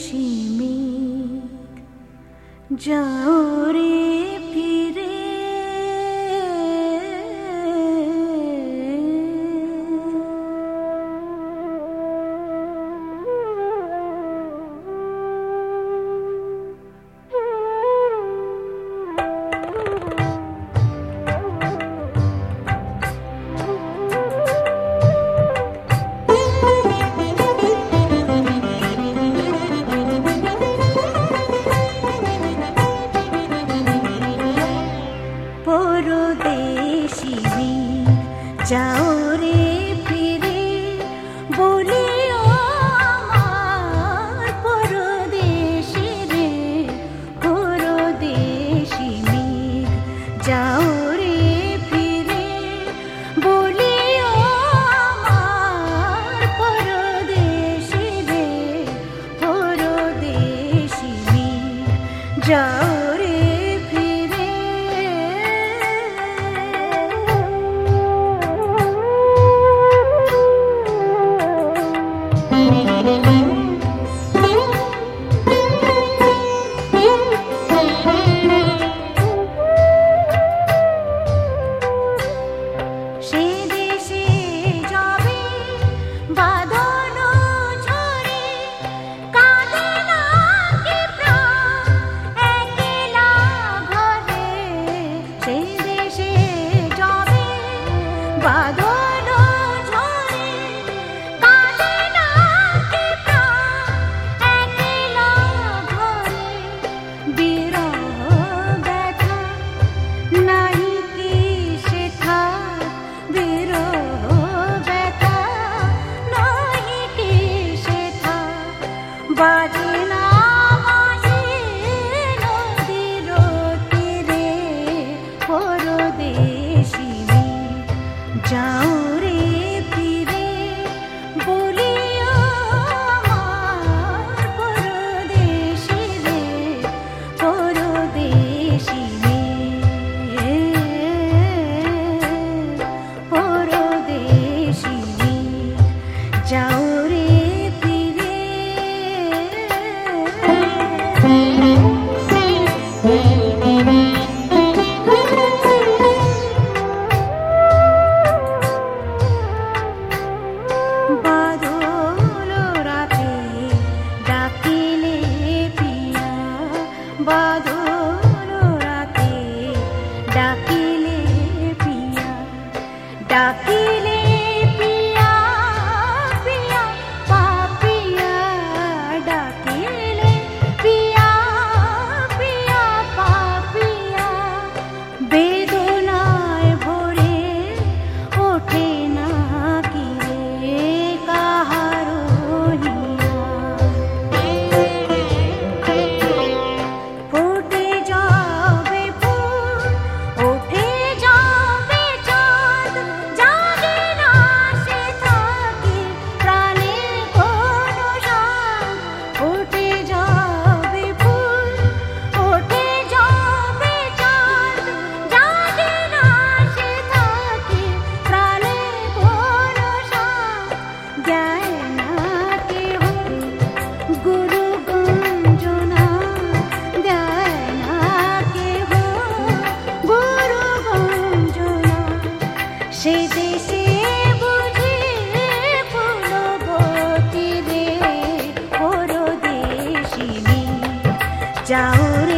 নিশিমি যাও রে जाओ जाओ যাওরে